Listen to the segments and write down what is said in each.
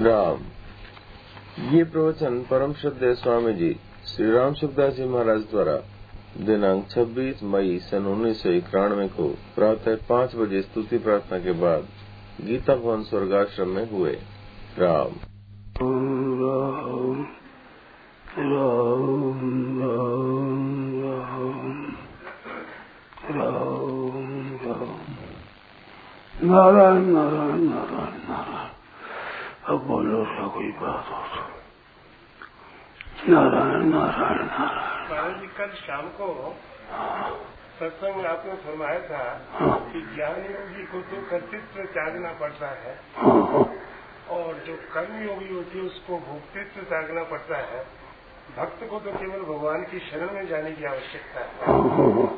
राम। ये प्रवचन परम श्रद्धे स्वामी जी श्री राम सुखदास जी महाराज द्वारा दिनांक 26 मई सन उन्नीस को प्रातः पाँच बजे स्तुति प्रार्थना के बाद गीता भवन स्वर्गाश्रम में हुए। राम राम। नारायण नारायण नारायण। अब बोलो सा कोई बात हो तो। नारायण नारायण नारायण। महाराज जी कल शाम को सत्संग में आपने फरमाया था कि ज्ञान योगी को तो कर्तृत्व त्यागना पड़ता है हाँ, और जो कर्म योगी होती है उसको भोक्तृत्व त्यागना पड़ता है। भक्त को तो केवल भगवान की शरण में जाने की आवश्यकता है हाँ, हाँ,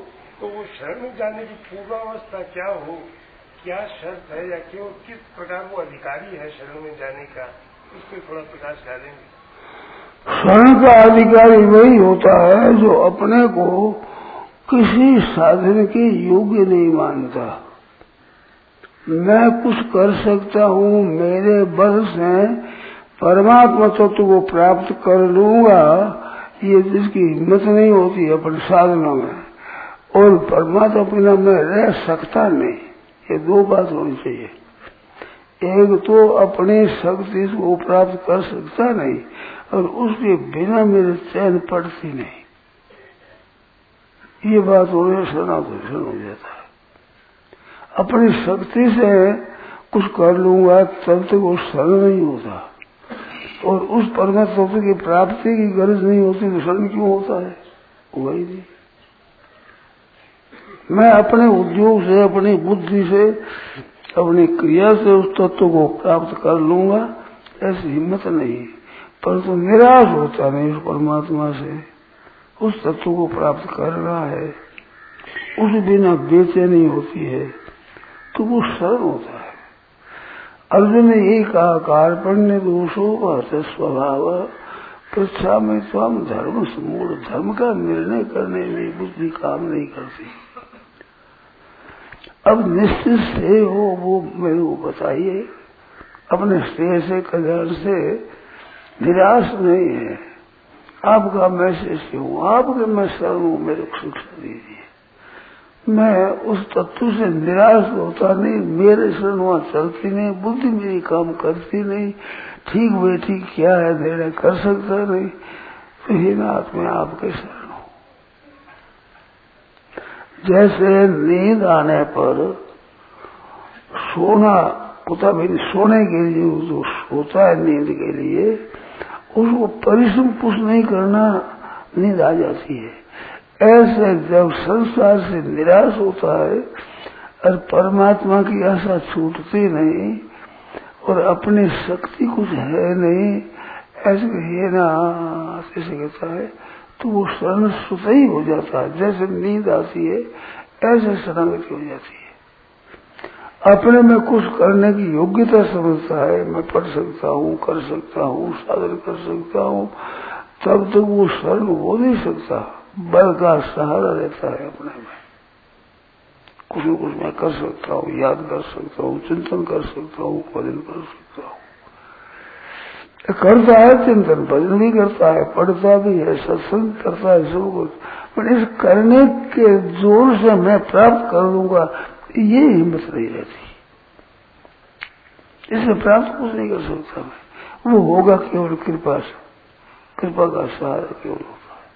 तो वो शरण में जाने की पूर्वावस्था क्या हो? क्या शर्त है या क्यों, किस प्रकार वो अधिकारी है शरण में जाने का उस पर थोड़ा प्रकाश डालेंगे। शरण का अधिकारी वही होता है जो अपने को किसी साधन के योग्य नहीं मानता। मैं कुछ कर सकता हूँ, मेरे बल से परमात्मा तत्व को प्राप्त कर लूँगा। ये जिसकी हिम्मत नहीं होती अपने साधनों में, और परमात्मा बिना में रह सकता नहीं। ये दो बात होनी चाहिए। एक तो अपनी शक्ति को प्राप्त कर सकता नहीं और उसके बिना मेरे चैन पड़ती नहीं। ये बात होने सनातन हो जाता है। अपनी शक्ति से कुछ कर लूँगा, तब तक वो सरल नहीं होता। और उस परमात्मा की प्राप्ति की गरज नहीं होती तो शरण क्यों होता है? वही नहीं। मैं अपने उद्योग से, अपनी बुद्धि से, अपनी क्रिया से उस तत्व को प्राप्त कर लूँगा, ऐसी हिम्मत नहीं परंतु तो निराश होता नहीं उस परमात्मा से। उस तत्व को प्राप्त कर रहा है। उस बिना बेचैनी होती है। तो वो सरल होता है। अर्जुन ने यही कहा कार्पण्य दोषो स्वभाव पृछा में स्वाम धर्म, समूल धर्म का निर्णय करने में बुद्धि काम नहीं करती। अब निश्चित से हो वो मेरे को बताइए। अपने श्रेय से, कल्याण से निराश नहीं है। आपका मैसेज हूँ। आपके मैं शरण हूँ। मेरे को शिक्षा दीजिए। मैं उस तत्व से निराश होता नहीं। मेरे शरण वहाँ चलती नहीं। बुद्धि मेरी काम करती नहीं। ठीक बेठी क्या है? निर्णय कर सकता नहीं। तो ही नाथ में आपके शरण जैसे नींद आने पर सोना होता भी सोने के लिए, जो सोता है नींद के लिए, उसको परिश्रम कुछ नहीं करना नींद आ जाती है। ऐसे जब संसार से निराश होता है और परमात्मा की आशा छूटती नहीं और अपनी शक्ति कुछ है नहीं, ऐसे ना, ऐसे कहता है तो वो शरण सुत ही हो जाता है। जैसे नींद आती है, ऐसे शरणागति हो जाती है। अपने में कुछ करने की योग्यता समझता है। मैं पढ़ सकता हूँ, कर सकता हूँ, साधन कर सकता हूँ, तब तक वो शरण हो नहीं सकता। बल का सहारा रहता है अपने में। कुछ न कुछ मैं कर सकता हूँ, याद कर सकता हूँ, चिंतन कर सकता हूँ, भजन कर सकता हूँ। करता है चिंतन, भजन भी करता है, पढ़ता भी है, सत्संग करता है, सब कुछ। पर इस करने के ज़ोर से मैं प्राप्त कर लूँगा, ये हिम्मत नहीं रहती। इससे प्राप्त कुछ नहीं कर सकता मैं। वो होगा केवल कृपा से। कृपा का सहारा केवल होता है।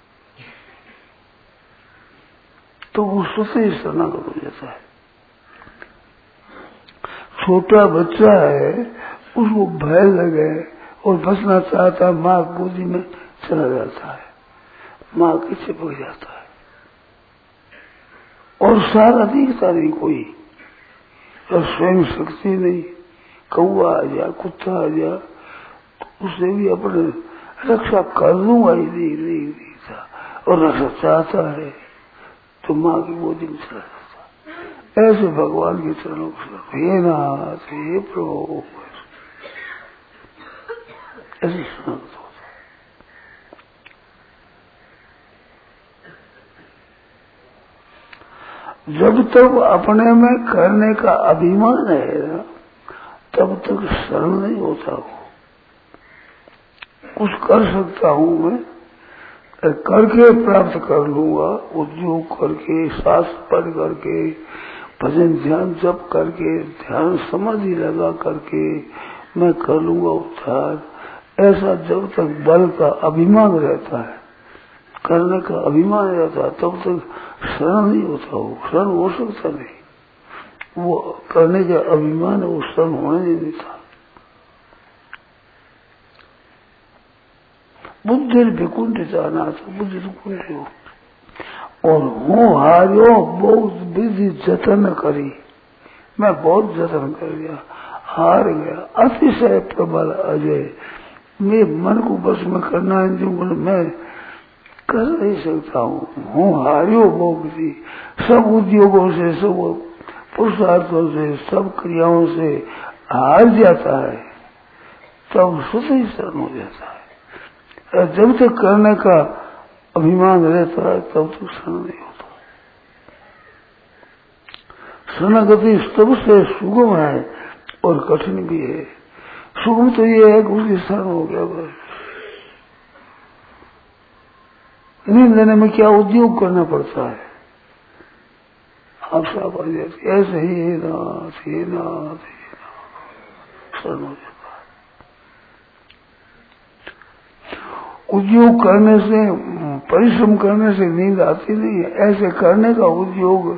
तो वो स्वतः शरणागत हो जाता है। छोटा बच्चा है, उसको भय लगे और बसना चाहता है, माँ गोदी में चला जाता है। माँ के चिपक जाता है? और सारा दिखता नहीं कोई। और स्वयं शक्ति नहीं। कौआ आ जा, कुत्ता आ जा तो उसे भी अपने रक्षा कर लूँगा ही नहीं नहीं दिखता और रक्षा चाहता है तो माँ की गोदी में चला जाता ऐसे भगवान के चरणों को हे नाथ, हे प्रभु ऐसे शरणागत होता जब तक अपने में करने का अभिमान है, तब तक शरण नहीं होता वो कुछ कर सकता हूँ मैं, करके प्राप्त कर लूँगा, उद्योग करके शास्त्र पढ़ करके, भजन ध्यान जप करके, ध्यान समाधि लगा करके मैं कर लूँगा उद्धार। ऐसा जब तक बल का अभिमान रहता है, करने का अभिमान रहता है, तब तक शरण नहीं होता वो, शरण हो सकता नहीं। वो करने का अभिमान वो शरण होने नहीं देता। बुद्धि विकुंठ जाना तो बुद्धि कुंठ हो और हूँ हारियो, बहुत विधि जतन करी। मैं बहुत जतन कर गया हार गया। अतिशय प्रबल अजय। मैं मन को बस में करना है मैं कर नहीं सकता हूँ। हूँ हारियो विधि सब उद्योगों से, सब पुरुषार्थों से, सब क्रियाओं से हार जाता है, तब स्वतः शरण हो जाता है। जब तक करने का अभिमान रहता है, तब तक शरण नहीं होता। शरणागति सबसे सुगम है और कठिन भी है। सुगम तो ये है कि उसकी शरण हो गया बस। नींद लेने में क्या उद्योग करना पड़ता है? आप जाते ऐसे ही नाथ ही नाथ ही शरण हो जाता है। उद्योग करने से, परिश्रम करने से नींद आती नहीं है। ऐसे करने का उद्योग,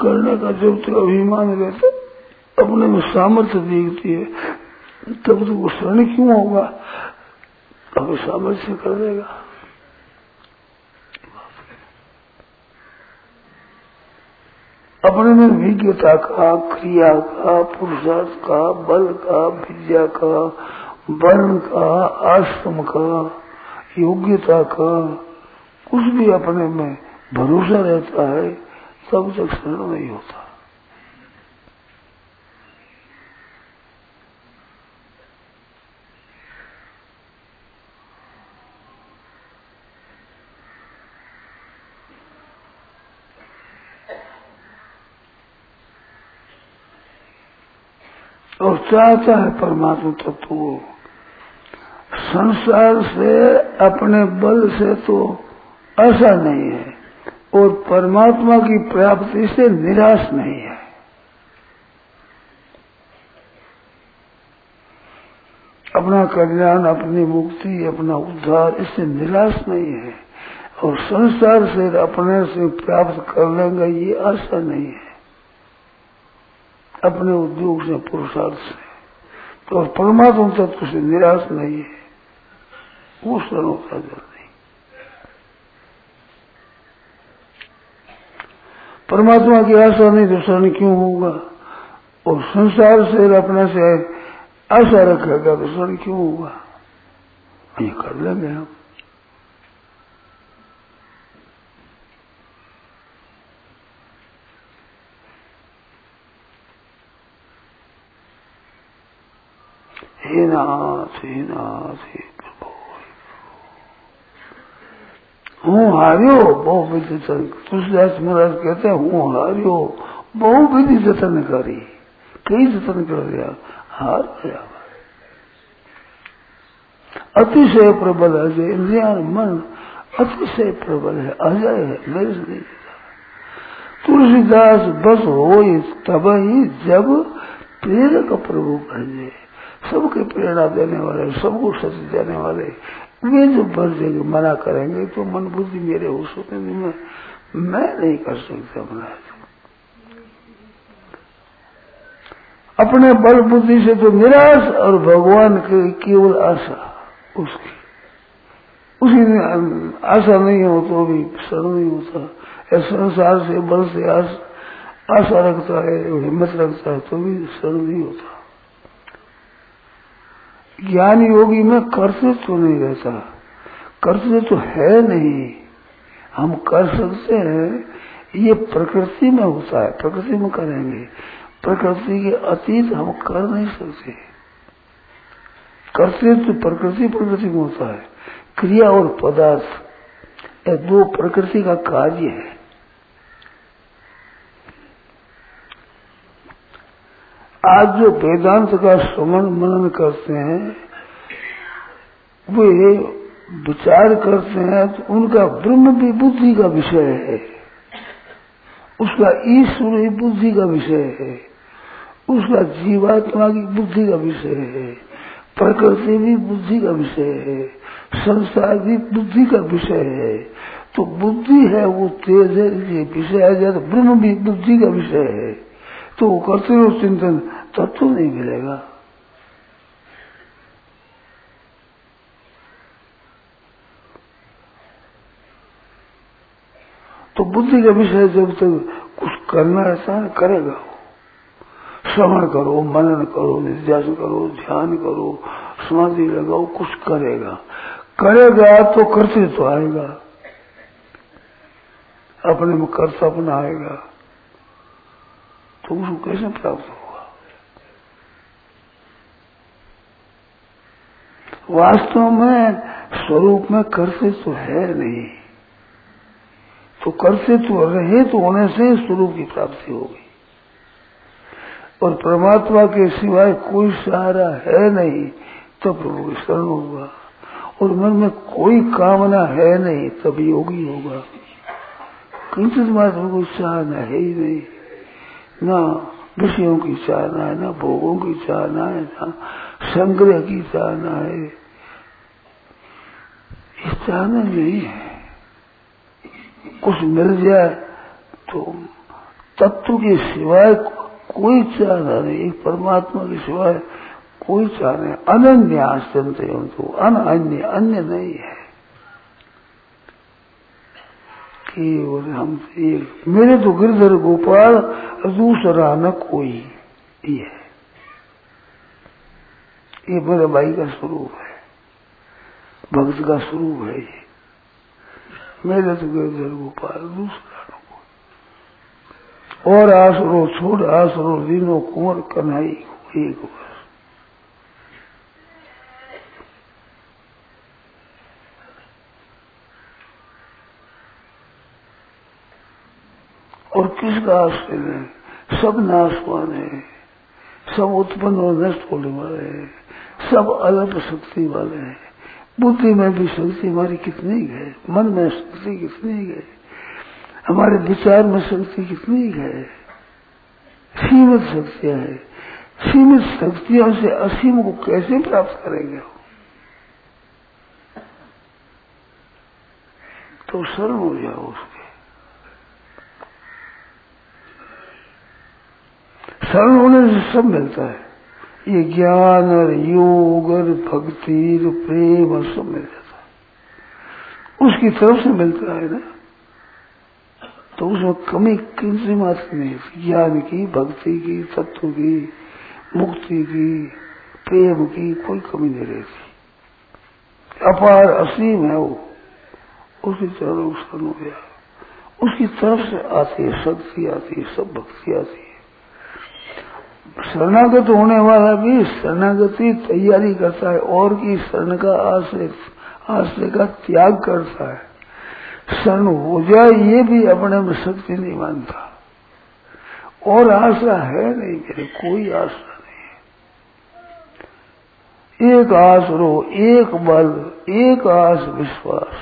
करने का जब तक तो अभिमान रहता अपने में सामर्थ्य देखती है। तब तो वो क्यों होगा? अब सामर्थ्य कर देगा। अपने में विज्ञता का, क्रिया का, पुरुषार्थ का, बल का, विद्या का, वर्ण का, आश्रम का, योग्यता का, कुछ भी अपने में भरोसा रहता है, तब तक शरण नहीं होता और चाहता है परमात्मा तत्व वो संसार से, अपने बल से तो ऐसा नहीं है। और परमात्मा की प्राप्ति से निराश नहीं है। अपना कल्याण, अपनी मुक्ति, अपना उद्धार, इससे निराश नहीं है। और संसार से, अपने से प्राप्त कर लेंगे, ये आशा नहीं है। अपने उद्योग से पुरुषार्थ से। तो परमात्मा तत्व से निराश नहीं है। वो शरण होता जल्दी परमात्मा की आशा नहीं तो शरण क्यों होगा? और संसार से अपने से आशा रखेगा तो शरण क्यों होगा? ये कर लेंगे हम। हे नाथ हे नाथ हारियो बहु विधि तुलसीदास महाराज कहते हैं, हूँ हारियो बहु विधि जतन करी। कई जतन कर दिया हार अतिशय प्रबल अजय इंद्रिया, मन अतिशय प्रबल है अजय है मेरे से नहीं तुलसीदास बस हो तब ही जब प्रेरक प्रभु भजे सबके प्रेरणा देने वाले सबको सच देने वाले। वे जो बस देंगे मना करेंगे तो मन बुद्धि मेरे हो सकते मैं मैं नहीं कर सकता महाराज अपने बल बुद्धि से तो निराश और भगवान की केवल आशा उसकी। उसी में आशा नहीं हो तो भी शरण नहीं होता। संसार से बल से आश, रखता है हिम्मत रखता है तो भी शरण नहीं होता। ज्ञान योगी में कर्तृत्व तो नहीं रहता कर्तव्य तो है नहीं। हम कर सकते हैं, ये प्रकृति में होता है, प्रकृति में करेंगे। प्रकृति के अतीत हम कर नहीं सकते। कर्तृत्व तो प्रकृति प्रकृति में होता है। क्रिया और पदार्थ, ये दो प्रकृति का कार्य है। आज जो वेदांत का श्रवण मनन करते हैं, वे विचार करते हैं तो उनका ब्रह्म भी बुद्धि का विषय है। उसका ईश्वर भी बुद्धि का विषय है। उसका जीवात्मा की बुद्धि का विषय है। प्रकृति भी बुद्धि का विषय है। संसार भी बुद्धि का विषय है। तो बुद्धि है वो तेज है, ये विषय है तो ब्रह्म भी बुद्धि का विषय है। तो वो करते रहो चिंतन तत्व तो नहीं मिलेगा। तो बुद्धि का विषय जब तक कुछ करना ऐसा है, करेगा श्रवण करो, मनन करो निध्यासन करो, ध्यान करो, समाधि लगाओ, कुछ करेगा। करेगा तो करते तो आएगा। अपने में कर्तव्य आएगा तो उसको कैसे प्राप्त होगा वास्तव में स्वरूप में करते तो है नहीं। तो करते तो रहे तो होने से स्वरूप की प्राप्ति होगी और परमात्मा के सिवाय कोई सहारा है नहीं तो प्रभु शरण होगा। और मन में कोई कामना है नहीं, तब योगी होगा। किंचित मात्र कोई चाहना है ही नहीं। न विषयों की चाहना है, न भोगों की चाहना है, न संग्रह की चाहना है। ये चाहना नहीं है। कुछ मिल जाए तो तत्व के सिवाय कोई चाहना नहीं, एक परमात्मा के सिवाय कोई चाहना नहीं। अनन्य तो अन अन्य अन्य नहीं है। केवल हम एक मेरे तो गिरधर गोपाल दूसरा न कोई। ये है। ये मेरे भाई का स्वरूप है। भक्त का स्वरूप है ये। मेरे तो गिरधर गोपाल दूसरा न कोई। और आसरो छोड़, आसरो दीनो कुंवर कन्हई एक वर्ष और किसका आश्रय है सब नाशवान है सब उत्पन्न और नष्ट होने वाले हैं। सब अलग शक्ति वाले हैं। बुद्धि में भी शक्ति हमारी कितनी है मन में शक्ति कितनी है हमारे विचार में शक्ति कितनी है सीमित शक्तियाँ है। सीमित शक्तियों से असीम को कैसे प्राप्त करेंगे हम? तो शरण हो जाओ उसके शरण होने से सब मिलता है। ये ज्ञान और योग और भक्ति और प्रेम और सब मिल जाता है। उसकी तरफ़ से मिलता है ना। तो उसमें कमी किसी मात्र नहीं ज्ञान की, भक्ति की, तत्व की, मुक्ति की, प्रेम की कोई कमी नहीं रहती। अपार असीम है वो। उसकी तरफ़ शरण हो गया। उसकी तरफ़ से आती है, शक्ति आती है, सब भक्ति आती है। शरणागत होने वाला भी शरणागति तैयारी करता है और की शरण का आश्रय आश्रय का त्याग करता है। शरण हो जाए ये भी अपने में शक्ति नहीं मानता। और आशा है नहीं मेरे, कोई आशा नहीं एक आस रो एक बल, एक आस विश्वास,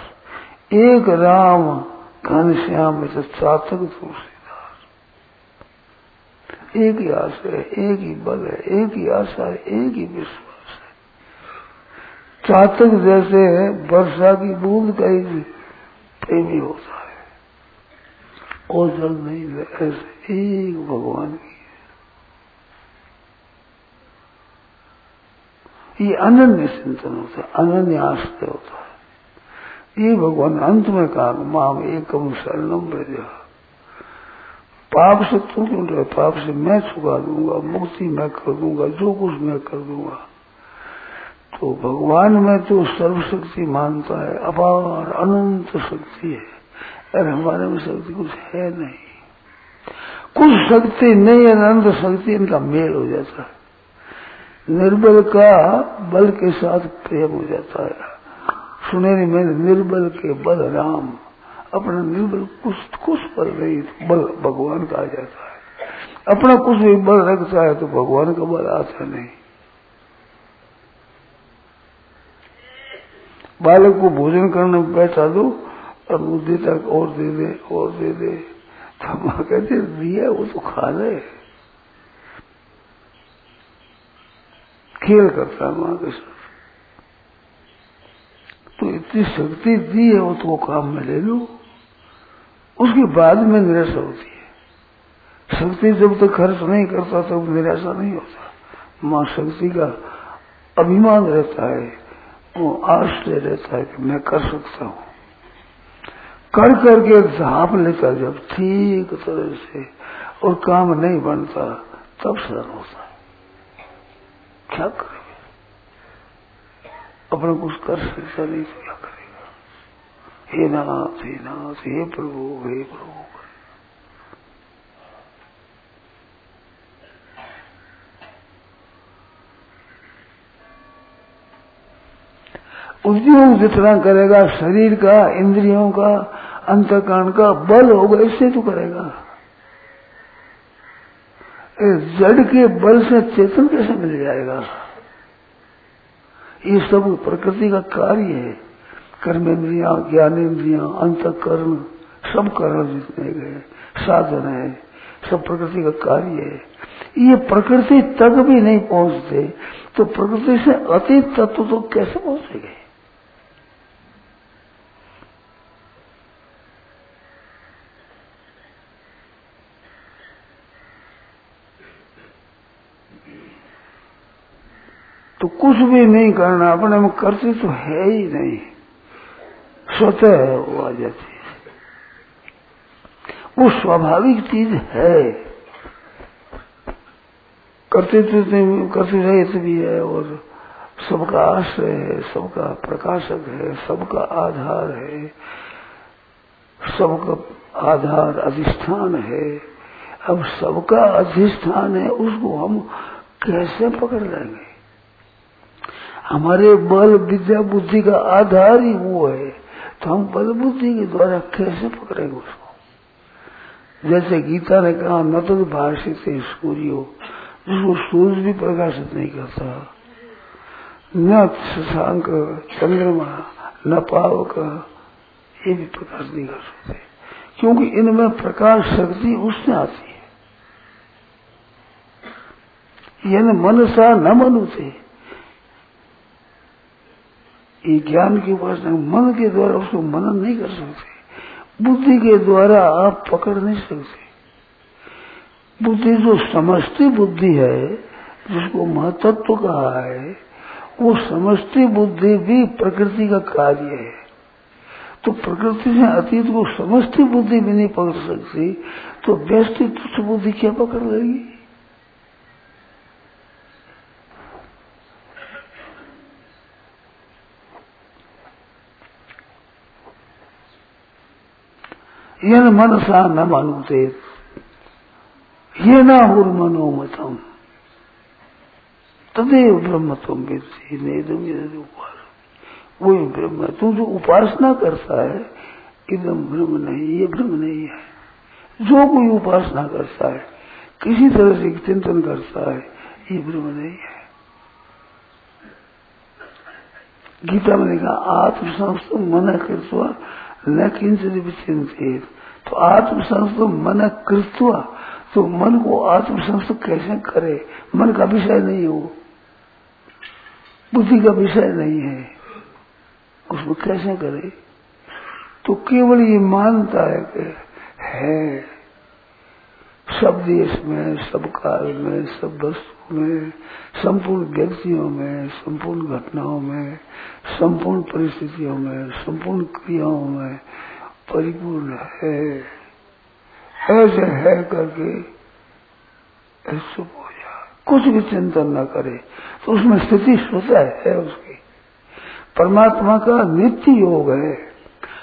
एक राम घनश्याम चातक दूसरे। एक ही आशा है, एक ही बल है, एक ही आशा है, एक ही विश्वास है। चातक जैसे है, वर्षा की बूंद का ही प्रेमी होता है और जल नहीं है, ऐसे एक भगवान की ये अनन्य चिंतन होता है, अनन्य आस्ते होता है। ये भगवान अंत में कहा, माम एकम शरणम ब्रजा। पाप से तुम क्यों रहे पाप से मैं छुका दूँगा, मुक्ति मैं कर दूँगा, जो कुछ मैं कर दूँगा। तो भगवान में तो सर्वशक्ति मानता है, अपार अनंत शक्ति है, अरे हमारे में शक्ति कुछ है नहीं। कुछ शक्ति नहीं है अनंत शक्ति इनका मेल हो जाता है। निर्बल का बल के साथ प्रेम हो जाता है। सुनेरी में निर्बल के बल राम। अपना निर्बल कुछ कुछ बल नहीं, बल भगवान का आ जाता है। अपना कुछ भी बल रखता है तो भगवान का बल आता नहीं। बालक को भोजन करने में बैठा दो और वो देता और दे दे, और दे दे। तो माँ कहते दिया, वो तो खा ले। खेल करता है माँ के साथ। तो इतनी शक्ति दी है, वो तो वो काम में ले लो। उसके बाद में निराशा होती है। शक्ति जब तक खर्च नहीं करता, तब तो निराशा नहीं होता। माँ शक्ति का अभिमान रहता है, वो आश्चर्य रहता है कि मैं कर सकता हूँ। कर करके झाप लेता जब ठीक तरह से और काम नहीं बनता, तब शरण होता है। क्या करेगा? अपना कुछ कर सकता नहीं। क्या हे नाथ हे नाथ, हे प्रभु हे प्रभु. उद्योग जितना करेगा, शरीर का, इंद्रियों का, अंतकरण का बल होगा, इससे तो करेगा। जड़ के बल से चेतन कैसे मिल जाएगा? ये सब प्रकृति का कार्य है। कर्मेंद्रिया ज्ञानेन्द्रिया अंतकरण, सब कर्ण जितने गए साधन है, सब प्रकृति का कार्य है। ये प्रकृति तक भी नहीं पहुँचते तो प्रकृति से अति तत्व तो कैसे पहुँचेंगे? तो कुछ भी नहीं करना, अपने में करते तो है ही नहीं। स्वतः वो आ जाती है वो स्वाभाविक चीज़ है। करते तो करते रहे भी है और सबका आश्रय है, सबका प्रकाशक है, सबका आधार है, सबका आधार अधिष्ठान है। अब सबका अधिष्ठान है, उसको हम कैसे पकड़ लेंगे? हमारे बल, विद्या, बुद्धि का आधार ही वो है। तो हम बल बुद्धि के द्वारा कैसे पकड़ेंगे उसको। जैसे गीता ने कहा, न तो भाषित सूर्यो, जिसको सूर्य भी प्रकाशित नहीं करता, न शशांक, चंद्रमा, न पावक, ये भी प्रकाश नहीं कर सकते। क्योंकि इनमें प्रकाश शक्ति उससे आती है। यह मन सा न मनुते ये ज्ञान की उपासना मन के द्वारा उसको मनन नहीं कर सकते। बुद्धि के द्वारा आप पकड़ नहीं सकते। बुद्धि जो समस्ती बुद्धि है, जिसको महतत्व कहा है, वो समस्ती बुद्धि भी प्रकृति का कार्य है। तो प्रकृति से अतीत को समस्ती बुद्धि भी नहीं पकड़ सकती तो व्यस्ति बुद्धि क्या पकड़ लेगी? यन मनसा न मानुते ये न मनोमतम। तदेव ब्रह्म तुम विद्धि वही ब्रह्म, तू जो उपासना करता है एकदम ब्रह्म नहीं, ये ब्रह्म नहीं है। जो कोई उपासना करता है, किसी तरह से चिंतन करता है, ये ब्रह्म नहीं है। गीता में लिखा, आत्मसंस्थ मन कृत्वा न किंचित तो आत्मसंस्थ मन कृतवा तो मन को आत्मसंस्थ कैसे करे? मन का विषय नहीं हो। बुद्धि का विषय नहीं है। उसको कैसे करे? तो केवल ये मानता है कि है। सब देश में, सब काल में, सब वस्तु में, संपूर्ण व्यक्तियों में, संपूर्ण घटनाओं में, संपूर्ण परिस्थितियों में, संपूर्ण क्रियाओं में परिपूर्ण है। ऐसे है करके ऐसे हो जाए। कुछ भी चिंतन न करे तो उसमें स्थिति स्वतः है उसकी। परमात्मा का नित्य योग है,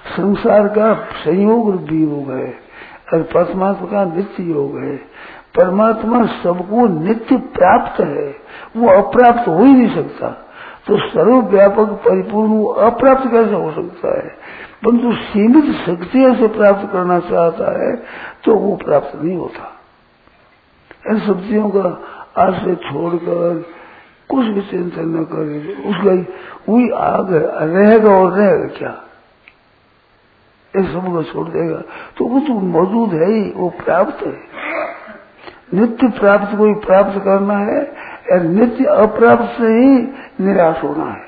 संसार का संयोग योग है। और परमात्मा का नित्य योग है। परमात्मा सबको नित्य प्राप्त है। वो अप्राप्त हो ही नहीं सकता। तो सर्वव्यापक परिपूर्ण वो अप्राप्त कैसे हो सकता है? परंतु सीमित शक्तियों से प्राप्त करना चाहता है तो वो प्राप्त नहीं होता। इन शक्तियों का आश्रय छोड़कर कुछ भी चिंतन न करे। उसका वही आग रहेगा और रहेगा क्या? इस सबको छोड़ देगा। तो वो तो मौजूद है ही, वो प्राप्त है। नित्य प्राप्त, कोई प्राप्त करना है और नित्य अप्राप्त से ही निराश होना है।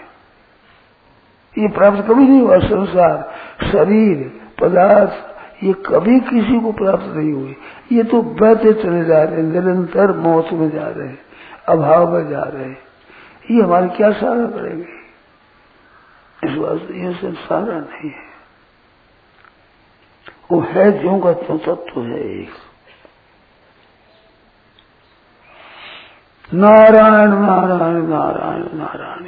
ये प्राप्त कभी नहीं हुआ, संसार, शरीर, पदार्थ, ये कभी किसी को प्राप्त नहीं हुई ये तो बहते चले जा रहे हैं, निरंतर मौत में जा रहे हैं, अभाव में जा रहे हैं। ये हमारे क्या सहारा करेंगे? इस वास्ते ये सब सहारा नहीं है। वो है जो का तो तत्व है एक। नारायण नारायण नारायण नारायण।